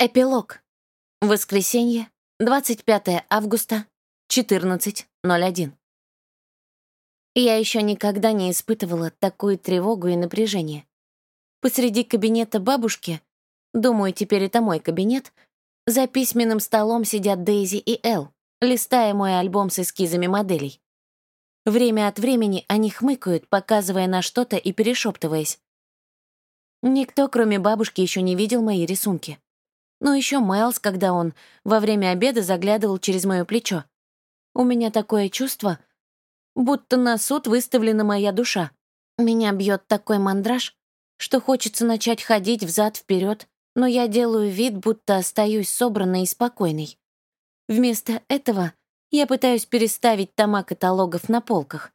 Эпилог. Воскресенье, 25 августа, 14.01. Я еще никогда не испытывала такую тревогу и напряжение. Посреди кабинета бабушки, думаю, теперь это мой кабинет, за письменным столом сидят Дейзи и Эл, листая мой альбом с эскизами моделей. Время от времени они хмыкают, показывая на что-то и перешептываясь. Никто, кроме бабушки, еще не видел мои рисунки. Ну еще Майлз, когда он во время обеда заглядывал через мое плечо. У меня такое чувство, будто на суд выставлена моя душа. Меня бьет такой мандраж, что хочется начать ходить взад вперед, но я делаю вид, будто остаюсь собранной и спокойной. Вместо этого я пытаюсь переставить тома каталогов на полках,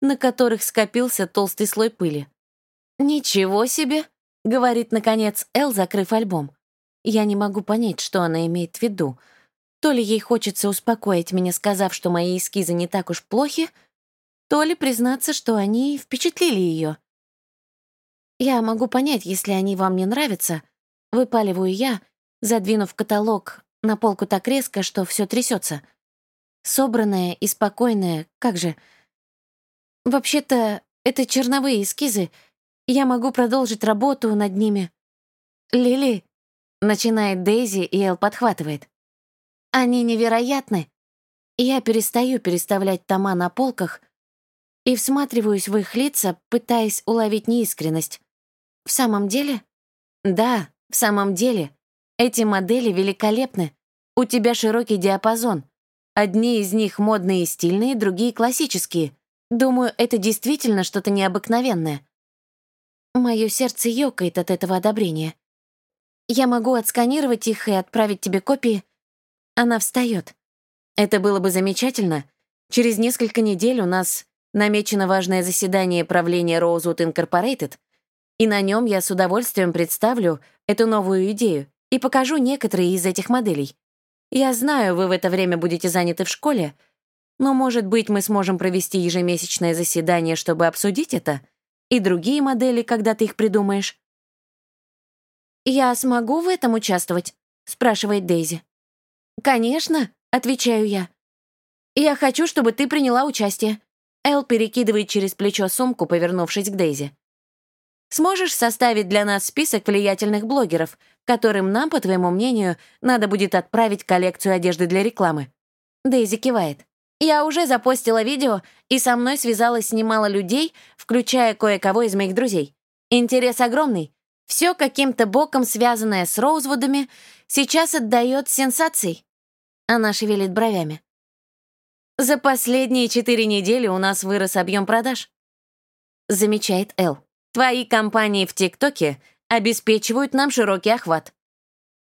на которых скопился толстый слой пыли. «Ничего себе!» — говорит, наконец, Эл, закрыв альбом. Я не могу понять, что она имеет в виду. То ли ей хочется успокоить меня, сказав, что мои эскизы не так уж плохи, то ли признаться, что они впечатлили ее. Я могу понять, если они вам не нравятся, выпаливаю я, задвинув каталог на полку так резко, что все трясется. Собранная и спокойная, как же... Вообще-то, это черновые эскизы. Я могу продолжить работу над ними. Лили, Начинает Дейзи, и Эл подхватывает. Они невероятны. Я перестаю переставлять тома на полках и всматриваюсь в их лица, пытаясь уловить неискренность. В самом деле? Да, в самом деле. Эти модели великолепны. У тебя широкий диапазон. Одни из них модные и стильные, другие классические. Думаю, это действительно что-то необыкновенное. Мое сердце ёкает от этого одобрения. Я могу отсканировать их и отправить тебе копии. Она встает. Это было бы замечательно. Через несколько недель у нас намечено важное заседание правления Rosewood Incorporated, и на нем я с удовольствием представлю эту новую идею и покажу некоторые из этих моделей. Я знаю, вы в это время будете заняты в школе, но, может быть, мы сможем провести ежемесячное заседание, чтобы обсудить это, и другие модели, когда ты их придумаешь. «Я смогу в этом участвовать?» — спрашивает Дейзи. «Конечно», — отвечаю я. «Я хочу, чтобы ты приняла участие». Эл перекидывает через плечо сумку, повернувшись к Дейзи. «Сможешь составить для нас список влиятельных блогеров, которым нам, по твоему мнению, надо будет отправить коллекцию одежды для рекламы?» Дейзи кивает. «Я уже запостила видео, и со мной связалось немало людей, включая кое-кого из моих друзей. Интерес огромный, все каким-то боком связанное с Роузвудами сейчас отдает сенсацией. Она шевелит бровями. За последние четыре недели у нас вырос объем продаж. Замечает Эл. Твои компании в ТикТоке обеспечивают нам широкий охват.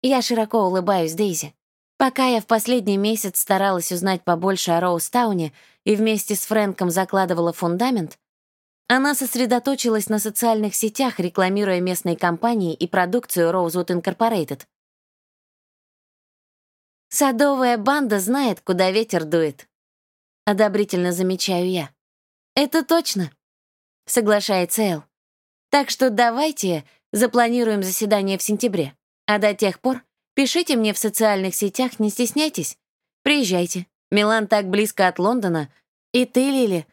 Я широко улыбаюсь Дейзи. Пока я в последний месяц старалась узнать побольше о Роустауне и вместе с Фрэнком закладывала фундамент, она сосредоточилась на социальных сетях, рекламируя местные компании и продукцию Rosewood Incorporated. «Садовая банда знает, куда ветер дует», — одобрительно замечаю я. «Это точно», — соглашается Эл. «Так что давайте запланируем заседание в сентябре, а до тех пор пишите мне в социальных сетях, не стесняйтесь. Приезжайте. Милан так близко от Лондона. И ты, Лили,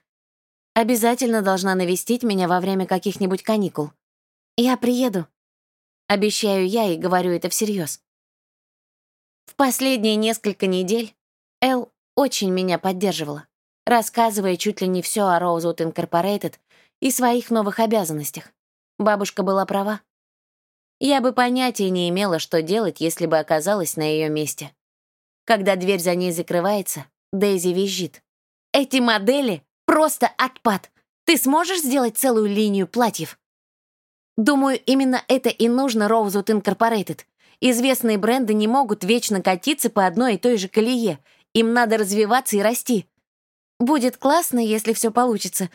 Обязательно должна навестить меня во время каких-нибудь каникул. Я приеду. Обещаю я и говорю это всерьез. В последние несколько недель Эл очень меня поддерживала, рассказывая чуть ли не все о Rosewood Incorporated и своих новых обязанностях. Бабушка была права. Я бы понятия не имела, что делать, если бы оказалась на ее месте. Когда дверь за ней закрывается, Дейзи визжит. «Эти модели Просто отпад. Ты сможешь сделать целую линию платьев? Думаю, именно это и нужно Rosewood Incorporated. Известные бренды не могут вечно катиться по одной и той же колее. Им надо развиваться и расти. Будет классно, если все получится,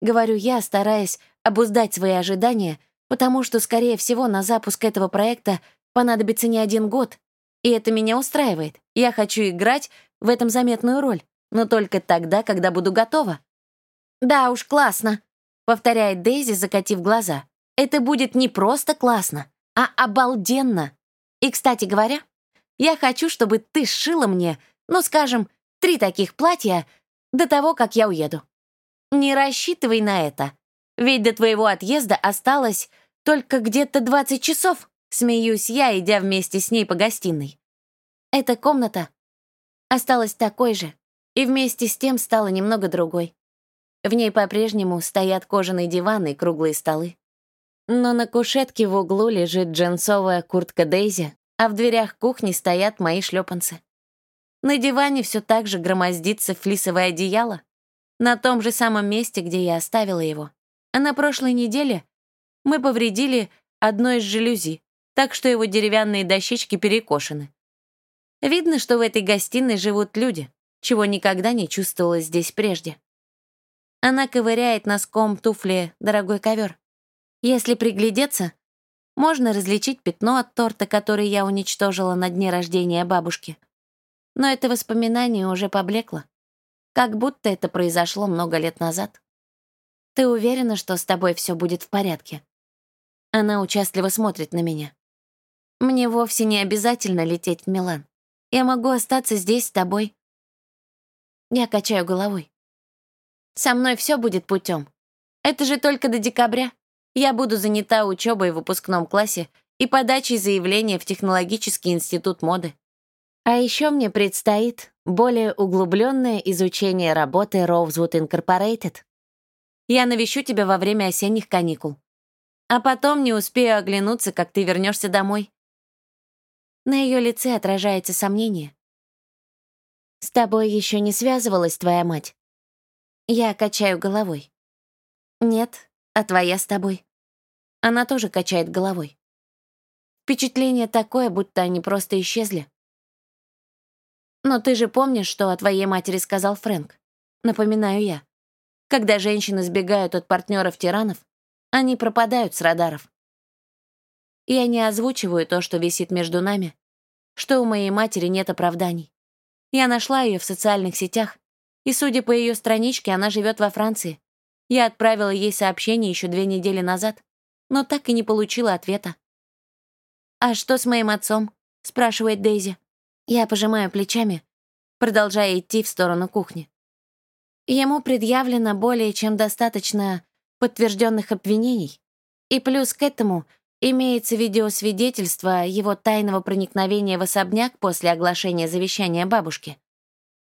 говорю я, стараясь обуздать свои ожидания, потому что, скорее всего, на запуск этого проекта понадобится не один год. И это меня устраивает. Я хочу играть в этом заметную роль, но только тогда, когда буду готова. «Да уж, классно», — повторяет Дейзи, закатив глаза. «Это будет не просто классно, а обалденно». И, кстати говоря, я хочу, чтобы ты сшила мне, ну, скажем, три таких платья до того, как я уеду. Не рассчитывай на это, ведь до твоего отъезда осталось только где-то 20 часов, смеюсь я, идя вместе с ней по гостиной. Эта комната осталась такой же, и вместе с тем стала немного другой. В ней по-прежнему стоят кожаные диваны и круглые столы. Но на кушетке в углу лежит джинсовая куртка Дейзи, а в дверях кухни стоят мои шлепанцы. На диване все так же громоздится флисовое одеяло, на том же самом месте, где я оставила его. А на прошлой неделе мы повредили одно из жалюзи, так что его деревянные дощечки перекошены. Видно, что в этой гостиной живут люди, чего никогда не чувствовалось здесь прежде. Она ковыряет носком туфли дорогой ковер. Если приглядеться, можно различить пятно от торта, который я уничтожила на дне рождения бабушки. Но это воспоминание уже поблекло. Как будто это произошло много лет назад. Ты уверена, что с тобой все будет в порядке? Она участливо смотрит на меня. Мне вовсе не обязательно лететь в Милан. Я могу остаться здесь с тобой. Я качаю головой. Со мной все будет путем. Это же только до декабря. Я буду занята учебой в выпускном классе и подачей заявления в Технологический институт моды. А еще мне предстоит более углубленное изучение работы Rosewood Incorporated. Я навещу тебя во время осенних каникул. А потом не успею оглянуться, как ты вернешься домой. На ее лице отражается сомнение. С тобой еще не связывалась твоя мать? Я качаю головой. Нет, а твоя с тобой? Она тоже качает головой. Впечатление такое, будто они просто исчезли. Но ты же помнишь, что о твоей матери сказал Фрэнк? Напоминаю я. Когда женщины сбегают от партнеров-тиранов, они пропадают с радаров. Я не озвучиваю то, что висит между нами, что у моей матери нет оправданий. Я нашла ее в социальных сетях и, судя по ее страничке, она живет во Франции. Я отправила ей сообщение еще две недели назад, но так и не получила ответа. «А что с моим отцом?» — спрашивает Дейзи. Я пожимаю плечами, продолжая идти в сторону кухни. Ему предъявлено более чем достаточно подтвержденных обвинений, и плюс к этому имеется видеосвидетельство его тайного проникновения в особняк после оглашения завещания бабушки.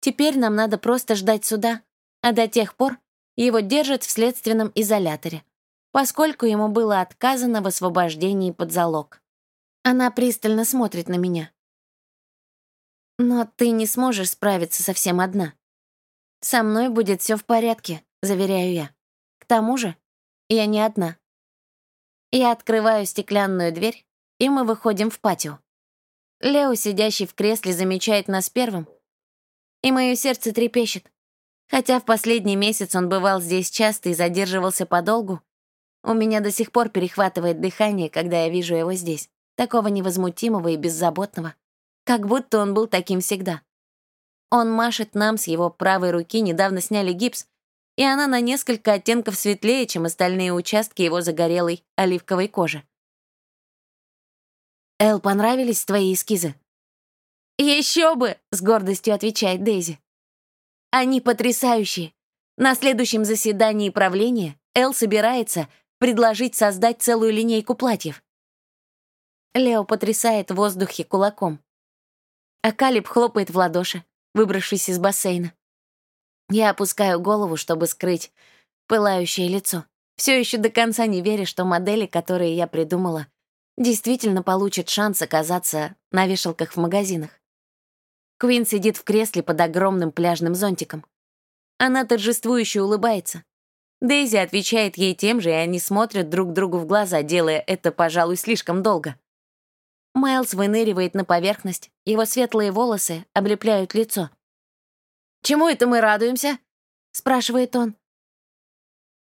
Теперь нам надо просто ждать суда, а до тех пор его держат в следственном изоляторе, поскольку ему было отказано в освобождении под залог. Она пристально смотрит на меня. «Но ты не сможешь справиться совсем одна. Со мной будет все в порядке», — заверяю я. К тому же, я не одна. Я открываю стеклянную дверь, и мы выходим в патио. Лео, сидящий в кресле, замечает нас первым — и мое сердце трепещет. Хотя в последний месяц он бывал здесь часто и задерживался подолгу, у меня до сих пор перехватывает дыхание, когда я вижу его здесь, такого невозмутимого и беззаботного, как будто он был таким всегда. Он машет нам с его правой руки, недавно сняли гипс, и она на несколько оттенков светлее, чем остальные участки его загорелой оливковой кожи. «Эл, понравились твои эскизы?» «Еще бы!» — с гордостью отвечает Дейзи. «Они потрясающие. На следующем заседании правления Эл собирается предложить создать целую линейку платьев». Лео потрясает в воздухе кулаком. А Калиб хлопает в ладоши, выбравшись из бассейна. Я опускаю голову, чтобы скрыть пылающее лицо. Все еще до конца не веря, что модели, которые я придумала, действительно получат шанс оказаться на вешалках в магазинах. Квин сидит в кресле под огромным пляжным зонтиком. Она торжествующе улыбается. Дейзи отвечает ей тем же, и они смотрят друг другу в глаза, делая это, пожалуй, слишком долго. Майлз выныривает на поверхность, его светлые волосы облепляют лицо. «Чему это мы радуемся?» — спрашивает он.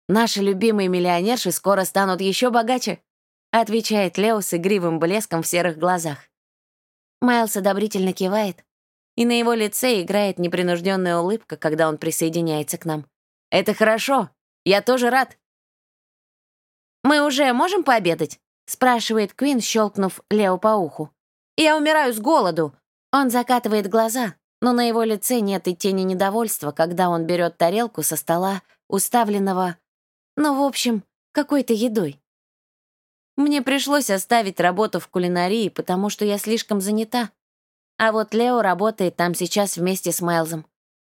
«Наши любимые миллионерши скоро станут еще богаче», — отвечает Лео с игривым блеском в серых глазах. Майлз одобрительно кивает, и на его лице играет непринужденная улыбка, когда он присоединяется к нам. «Это хорошо. Я тоже рад». «Мы уже можем пообедать?» — спрашивает Квин, щелкнув Лео по уху. Я умираю с голоду!» Он закатывает глаза, но на его лице нет и тени недовольства, когда он берет тарелку со стола, уставленного, ну, в общем, какой-то едой. Мне пришлось оставить работу в кулинарии, потому что я слишком занята. А вот Лео работает там сейчас вместе с Майлзом.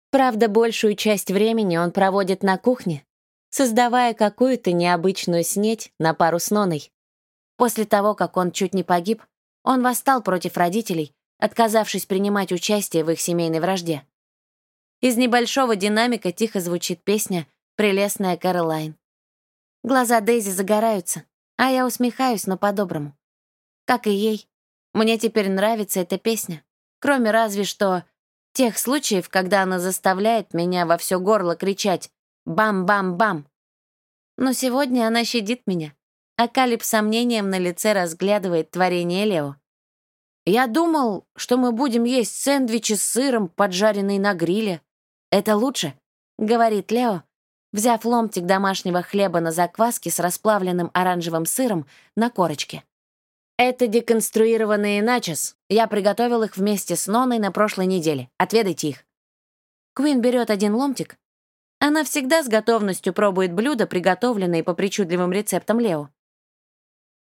Правда, большую часть времени он проводит на кухне, создавая какую-то необычную снеть на пару с Ноной. После того, как он чуть не погиб, он восстал против родителей, отказавшись принимать участие в их семейной вражде. Из небольшого динамика тихо звучит песня «Прелестная Кэролайн». Глаза Дейзи загораются, а я усмехаюсь, но по-доброму. Как и ей, мне теперь нравится эта песня, кроме разве что тех случаев, когда она заставляет меня во все горло кричать «бам-бам-бам». Но сегодня она щадит меня, а Калиб сомнением на лице разглядывает творение Лео. «Я думал, что мы будем есть сэндвичи с сыром, поджаренный на гриле. Это лучше», — говорит Лео, взяв ломтик домашнего хлеба на закваске с расплавленным оранжевым сыром на корочке. «Это деконструированные начос. Я приготовил их вместе с Ноной на прошлой неделе. Отведайте их». Квин берет один ломтик. Она всегда с готовностью пробует блюда, приготовленные по причудливым рецептам Лео.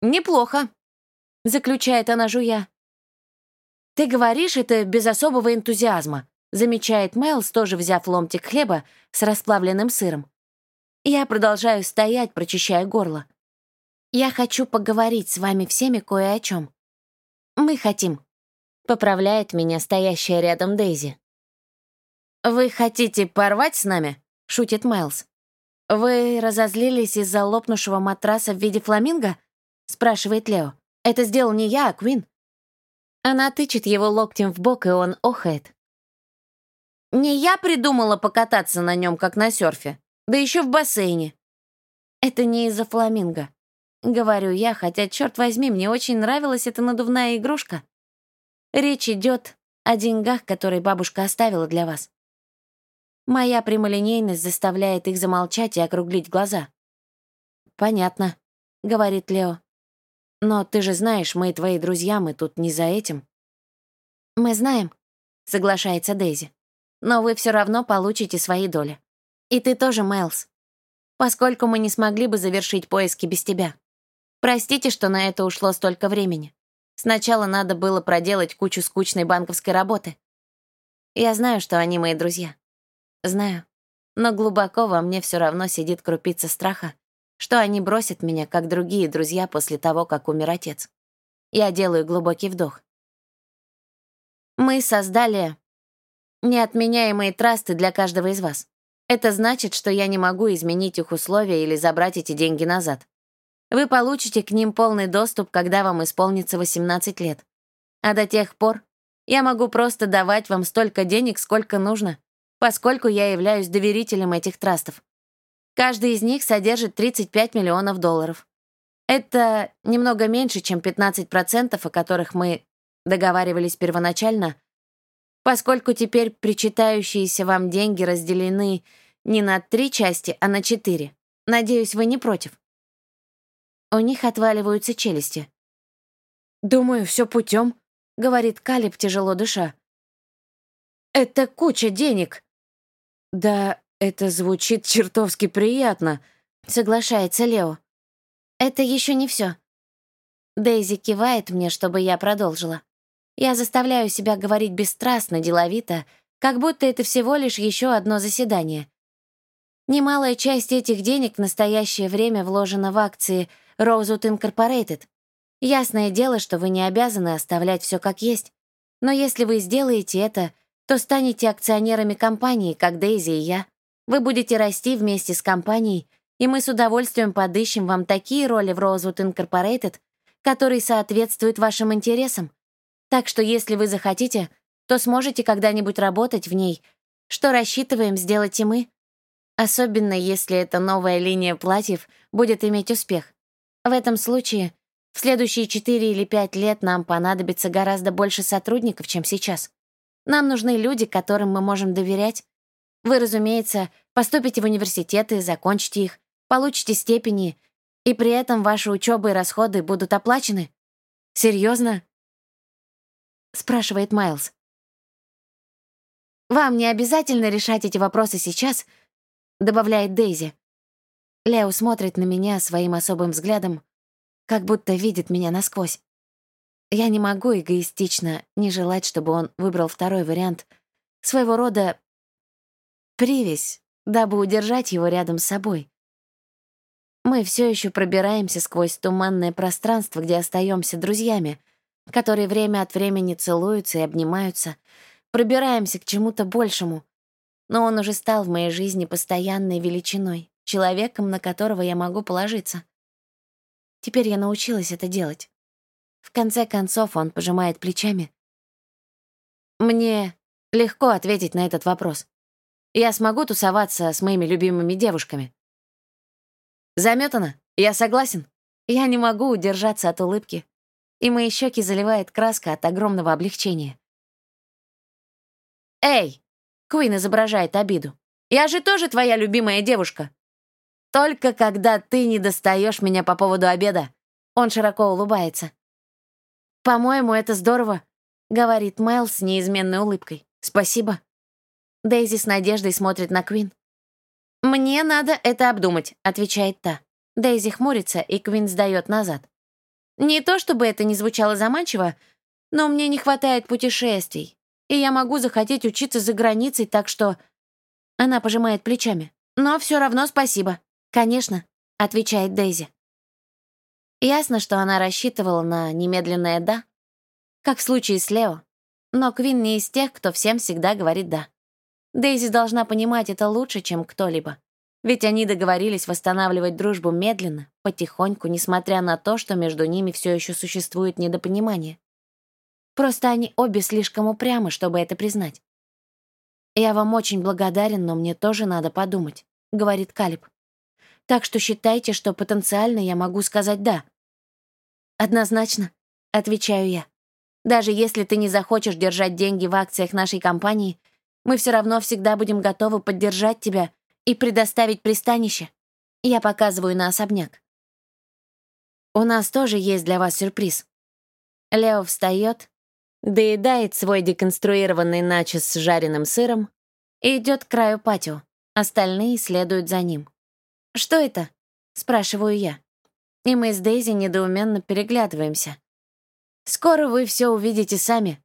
«Неплохо», — заключает она жуя. «Ты говоришь это без особого энтузиазма», замечает Мэлс, тоже взяв ломтик хлеба с расплавленным сыром. Я продолжаю стоять, прочищая горло. Я хочу поговорить с вами всеми кое о чем. Мы хотим. Поправляет меня стоящая рядом Дейзи. «Вы хотите порвать с нами?» — шутит Майлз. «Вы разозлились из-за лопнувшего матраса в виде фламинго?» — спрашивает Лео. «Это сделал не я, а Квин». Она тычет его локтем в бок, и он охает. «Не я придумала покататься на нем, как на серфе. Да еще в бассейне. Это не из-за фламинго. Говорю я, хотя, черт возьми, мне очень нравилась эта надувная игрушка. Речь идет о деньгах, которые бабушка оставила для вас. Моя прямолинейность заставляет их замолчать и округлить глаза. «Понятно», — говорит Лео. «Но ты же знаешь, мы твои друзья, мы тут не за этим». «Мы знаем», — соглашается Дейзи. «Но вы все равно получите свои доли. И ты тоже, Мэлс. Поскольку мы не смогли бы завершить поиски без тебя. Простите, что на это ушло столько времени. Сначала надо было проделать кучу скучной банковской работы. Я знаю, что они мои друзья. Знаю. Но глубоко во мне все равно сидит крупица страха, что они бросят меня, как другие друзья, после того, как умер отец. Я делаю глубокий вдох. Мы создали неотменяемые трасты для каждого из вас. Это значит, что я не могу изменить их условия или забрать эти деньги назад. Вы получите к ним полный доступ, когда вам исполнится 18 лет. А до тех пор я могу просто давать вам столько денег, сколько нужно, поскольку я являюсь доверителем этих трастов. Каждый из них содержит 35 миллионов долларов. Это немного меньше, чем 15%, о которых мы договаривались первоначально, поскольку теперь причитающиеся вам деньги разделены не на три части, а на четыре. Надеюсь, вы не против. У них отваливаются челюсти. «Думаю, все путем», — говорит Калиб, тяжело дыша. «Это куча денег». «Да, это звучит чертовски приятно», — соглашается Лео. «Это еще не все. Дейзи кивает мне, чтобы я продолжила. Я заставляю себя говорить бесстрастно, деловито, как будто это всего лишь еще одно заседание. Немалая часть этих денег в настоящее время вложена в акции Rosewood Incorporated. Ясное дело, что вы не обязаны оставлять все как есть, но если вы сделаете это, то станете акционерами компании, как Дейзи и я. Вы будете расти вместе с компанией, и мы с удовольствием подыщем вам такие роли в Rosewood Incorporated, которые соответствуют вашим интересам, так что если вы захотите, то сможете когда-нибудь работать в ней, что рассчитываем сделать и мы. Особенно если эта новая линия платьев будет иметь успех. В этом случае в следующие 4 или 5 лет нам понадобится гораздо больше сотрудников, чем сейчас. Нам нужны люди, которым мы можем доверять. Вы, разумеется, поступите в университеты, закончите их, получите степени, и при этом ваши учебы и расходы будут оплачены. Серьезно? спрашивает Майлз. «Вам не обязательно решать эти вопросы сейчас», — добавляет Дейзи. Лео смотрит на меня своим особым взглядом, как будто видит меня насквозь. Я не могу эгоистично не желать, чтобы он выбрал второй вариант, своего рода привязь, дабы удержать его рядом с собой. Мы все еще пробираемся сквозь туманное пространство, где остаемся друзьями, которые время от времени целуются и обнимаются, пробираемся к чему-то большему. Но он уже стал в моей жизни постоянной величиной, человеком, на которого я могу положиться. Теперь я научилась это делать. В конце концов он пожимает плечами. Мне легко ответить на этот вопрос. Я смогу тусоваться с моими любимыми девушками. Заметано, я согласен. Я не могу удержаться от улыбки, и мои щеки заливает краска от огромного облегчения. «Эй!» — Куин изображает обиду. «Я же тоже твоя любимая девушка!» «Только когда ты не достаешь меня по поводу обеда!» Он широко улыбается. «По-моему, это здорово», — говорит Мэл с неизменной улыбкой. «Спасибо». Дейзи с надеждой смотрит на Квин. «Мне надо это обдумать», — отвечает та. Дейзи хмурится, и Квин сдаёт назад. «Не то чтобы это не звучало заманчиво, но мне не хватает путешествий, и я могу захотеть учиться за границей, так что...» Она пожимает плечами. «Но всё равно спасибо». «Конечно», — отвечает Дейзи. Ясно, что она рассчитывала на немедленное «да», как в случае с Лео. Но Квин не из тех, кто всем всегда говорит «да». Дейзи должна понимать это лучше, чем кто-либо. Ведь они договорились восстанавливать дружбу медленно, потихоньку, несмотря на то, что между ними все еще существует недопонимание. Просто они обе слишком упрямы, чтобы это признать. «Я вам очень благодарен, но мне тоже надо подумать», — говорит Калиб. «Так что считайте, что потенциально я могу сказать «да». «Однозначно», — отвечаю я. «Даже если ты не захочешь держать деньги в акциях нашей компании, — мы все равно всегда будем готовы поддержать тебя и предоставить пристанище. Я показываю на особняк. У нас тоже есть для вас сюрприз. Лео встает, доедает свой деконструированный начос с жареным сыром и идет к краю патио. Остальные следуют за ним. «Что это?» — спрашиваю я. И мы с Дейзи недоуменно переглядываемся. «Скоро вы все увидите сами»,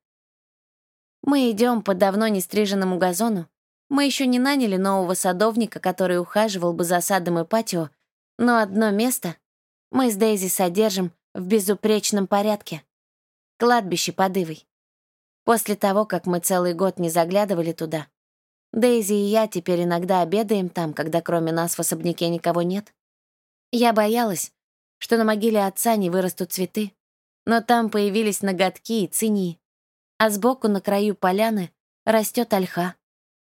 мы идем по давно не стриженному газону. Мы еще не наняли нового садовника, который ухаживал бы за садом и патио, но одно место мы с Дейзи содержим в безупречном порядке. Кладбище под. После того, как мы целый год не заглядывали туда, Дейзи и я теперь иногда обедаем там, когда кроме нас в особняке никого нет. Я боялась, что на могиле отца не вырастут цветы, но там появились ноготки и цинии а сбоку на краю поляны растет ольха,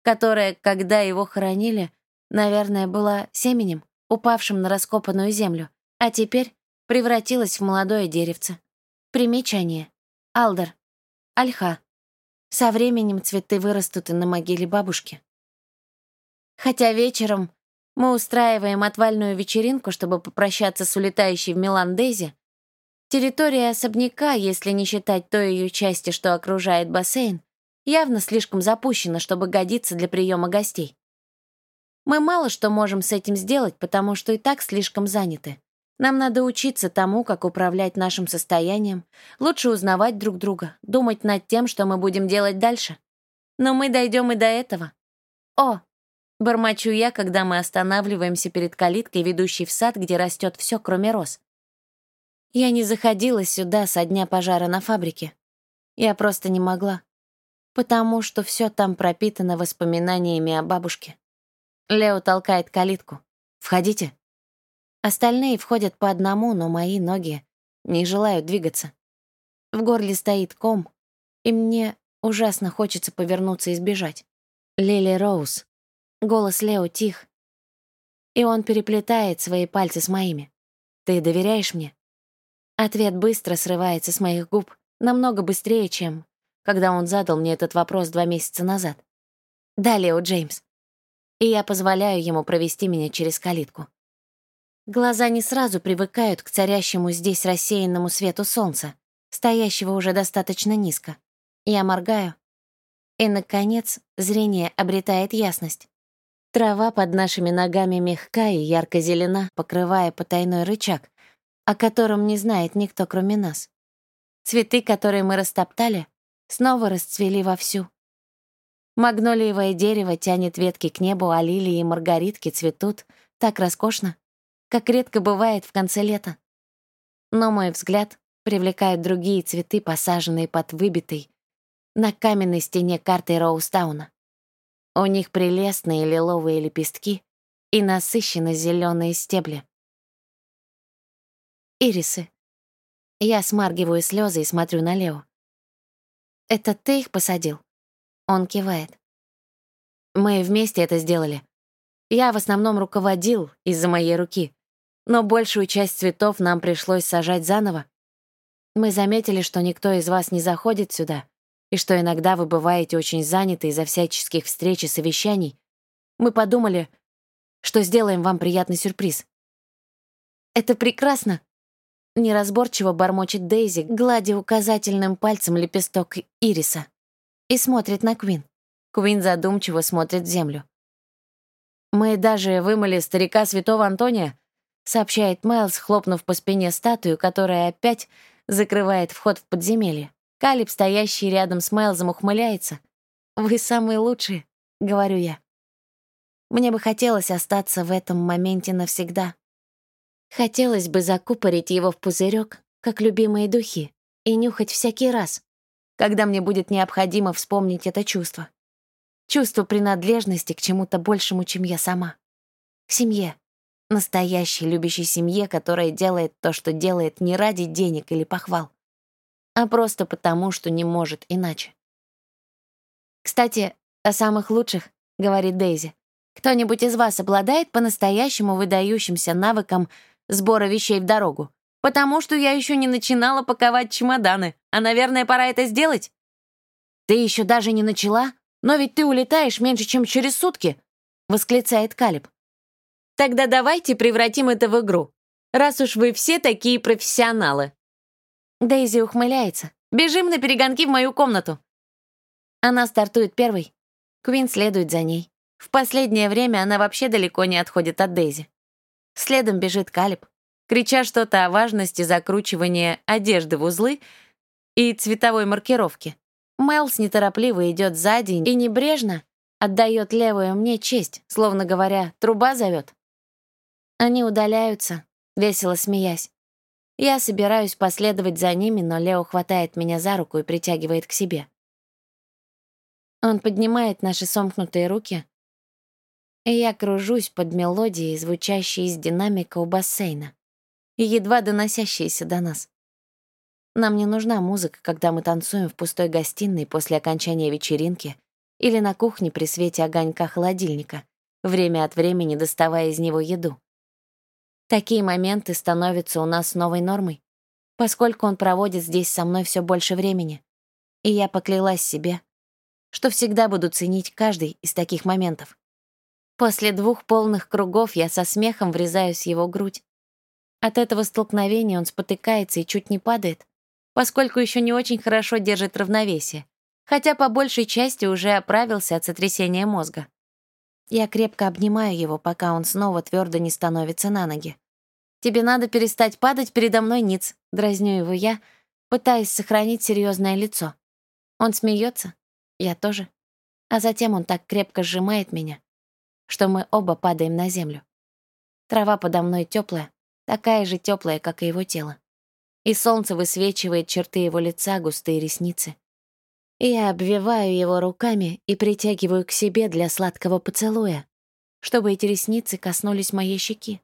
которая, когда его хоронили, наверное, была семенем, упавшим на раскопанную землю, а теперь превратилась в молодое деревце. Примечание. Алдер. Ольха. Со временем цветы вырастут и на могиле бабушки. Хотя вечером мы устраиваем отвальную вечеринку, чтобы попрощаться с улетающей в Милан Дейзи, Территория особняка, если не считать той ее части, что окружает бассейн, явно слишком запущена, чтобы годиться для приема гостей. Мы мало что можем с этим сделать, потому что и так слишком заняты. Нам надо учиться тому, как управлять нашим состоянием, лучше узнавать друг друга, думать над тем, что мы будем делать дальше. Но мы дойдем и до этого. О, бормочу я, когда мы останавливаемся перед калиткой, ведущей в сад, где растет все, кроме роз. Я не заходила сюда со дня пожара на фабрике. Я просто не могла. Потому что все там пропитано воспоминаниями о бабушке. Лео толкает калитку. «Входите». Остальные входят по одному, но мои ноги не желают двигаться. В горле стоит ком, и мне ужасно хочется повернуться и сбежать. Лили Роуз. Голос Лео тих, и он переплетает свои пальцы с моими. «Ты доверяешь мне?» Ответ быстро срывается с моих губ, намного быстрее, чем когда он задал мне этот вопрос два месяца назад. Да, Лео Джеймс. И я позволяю ему провести меня через калитку. Глаза не сразу привыкают к царящему здесь рассеянному свету солнца, стоящего уже достаточно низко. Я моргаю. И, наконец, зрение обретает ясность. Трава под нашими ногами мягка и ярко-зелена, покрывая потайной рычаг, о котором не знает никто, кроме нас. Цветы, которые мы растоптали, снова расцвели вовсю. Магнолиевое дерево тянет ветки к небу, а лилии и маргаритки цветут так роскошно, как редко бывает в конце лета. Но мой взгляд привлекают другие цветы, посаженные под выбитой на каменной стене картой Роустауна. У них прелестные лиловые лепестки и насыщенно зеленые стебли. Ирисы. Я смаргиваю слезы и смотрю на Лео. «Это ты их посадил?» Он кивает. «Мы вместе это сделали. Я в основном руководил из-за моей руки, но большую часть цветов нам пришлось сажать заново. Мы заметили, что никто из вас не заходит сюда, и что иногда вы бываете очень заняты из-за всяческих встреч и совещаний. Мы подумали, что сделаем вам приятный сюрприз. «Это прекрасно!» Неразборчиво бормочет Дейзи, гладя указательным пальцем лепесток ириса. И смотрит на Квин. Квин задумчиво смотрит в землю. «Мы даже вымыли старика святого Антония», сообщает Майлз, хлопнув по спине статую, которая опять закрывает вход в подземелье. Калиб, стоящий рядом с Майлзом, ухмыляется. «Вы самые лучшие», — говорю я. Мне бы хотелось остаться в этом моменте навсегда. Хотелось бы закупорить его в пузырек, как любимые духи, и нюхать всякий раз, когда мне будет необходимо вспомнить это чувство. Чувство принадлежности к чему-то большему, чем я сама. К семье. Настоящей любящей семье, которая делает то, что делает не ради денег или похвал, а просто потому, что не может иначе. «Кстати, о самых лучших», — говорит Дейзи. «Кто-нибудь из вас обладает по-настоящему выдающимся навыком сбора вещей в дорогу, потому что я еще не начинала паковать чемоданы, а, наверное, пора это сделать. Ты еще даже не начала, но ведь ты улетаешь меньше, чем через сутки, восклицает Калиб. Тогда давайте превратим это в игру, раз уж вы все такие профессионалы. Дейзи ухмыляется. Бежим на перегонки в мою комнату. Она стартует первой. Квин следует за ней. В последнее время она вообще далеко не отходит от Дейзи. Следом бежит Калиб, крича что-то о важности закручивания одежды в узлы и цветовой маркировки. Мэлс неторопливо идет сзади и небрежно отдает левую мне честь, словно говоря, труба зовет. Они удаляются, весело смеясь. Я собираюсь последовать за ними, но Лео хватает меня за руку и притягивает к себе. Он поднимает наши сомкнутые руки, и я кружусь под мелодией, звучащей из динамика у бассейна, и едва доносящейся до нас. Нам не нужна музыка, когда мы танцуем в пустой гостиной после окончания вечеринки или на кухне при свете огонька холодильника, время от времени доставая из него еду. Такие моменты становятся у нас новой нормой, поскольку он проводит здесь со мной все больше времени. И я поклялась себе, что всегда буду ценить каждый из таких моментов. После двух полных кругов я со смехом врезаюсь в его грудь. От этого столкновения он спотыкается и чуть не падает, поскольку еще не очень хорошо держит равновесие, хотя по большей части уже оправился от сотрясения мозга. Я крепко обнимаю его, пока он снова твердо не становится на ноги. «Тебе надо перестать падать передо мной, Ниц», — дразню его я, пытаясь сохранить серьезное лицо. Он смеется, я тоже. А затем он так крепко сжимает меня, что мы оба падаем на землю. Трава подо мной теплая, такая же теплая, как и его тело. И солнце высвечивает черты его лица, густые ресницы. Я обвиваю его руками и притягиваю к себе для сладкого поцелуя, чтобы эти ресницы коснулись моей щеки.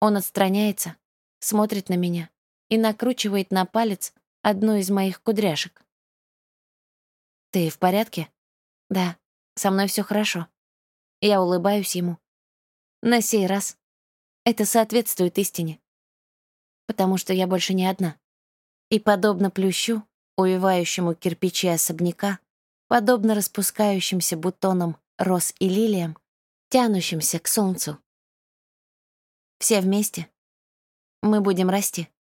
Он отстраняется, смотрит на меня и накручивает на палец одну из моих кудряшек. «Ты в порядке?» «Да, со мной все хорошо». Я улыбаюсь ему. На сей раз это соответствует истине. Потому что я больше не одна. И подобно плющу, увивающему кирпичи особняка, подобно распускающимся бутонам роз и лилиям, тянущимся к солнцу. Все вместе мы будем расти.